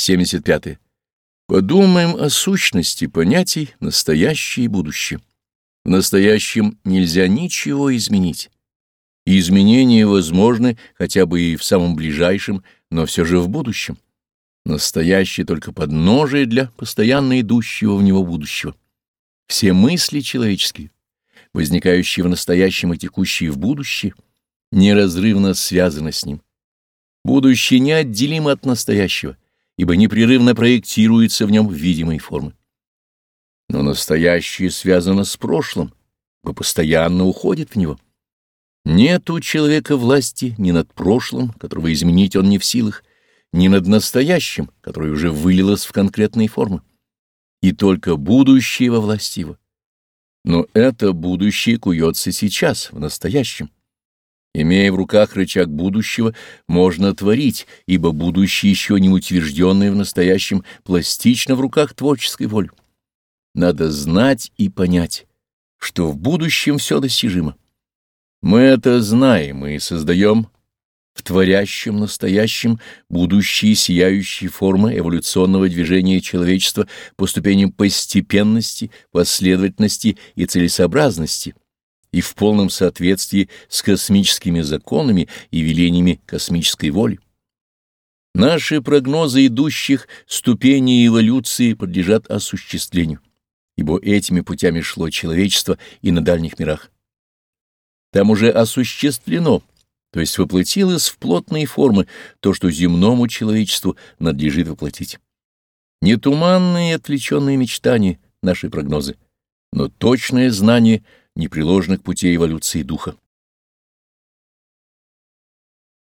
75. -е. Подумаем о сущности понятий настоящее и будущее. В настоящем нельзя ничего изменить. Изменения возможны хотя бы и в самом ближайшем, но все же в будущем. Настоящее только подножие для постоянно идущего в него будущего. Все мысли человеческие, возникающие в настоящем и текущие в будущее, неразрывно связаны с ним. Будущее неотделимо от настоящего, ибо непрерывно проектируется в нем видимой формы. Но настоящее связано с прошлым, ибо постоянно уходит в него. Нет у человека власти ни над прошлым, которого изменить он не в силах, ни над настоящим, которое уже вылилось в конкретные формы. И только будущее во власти его. Но это будущее куется сейчас, в настоящем. Имея в руках рычаг будущего, можно творить, ибо будущее еще не утвержденное в настоящем пластично в руках творческой воли. Надо знать и понять, что в будущем все достижимо. Мы это знаем и создаем в творящем настоящем будущие сияющие формы эволюционного движения человечества по ступеням постепенности, последовательности и целесообразности и в полном соответствии с космическими законами и велениями космической воли. Наши прогнозы идущих ступеней эволюции подлежат осуществлению, ибо этими путями шло человечество и на дальних мирах. Там уже осуществлено, то есть воплотилось в плотные формы то, что земному человечеству надлежит воплотить. Не туманные и отвлеченные мечтания наши прогнозы, но точное знание непреложных путей эволюции духа.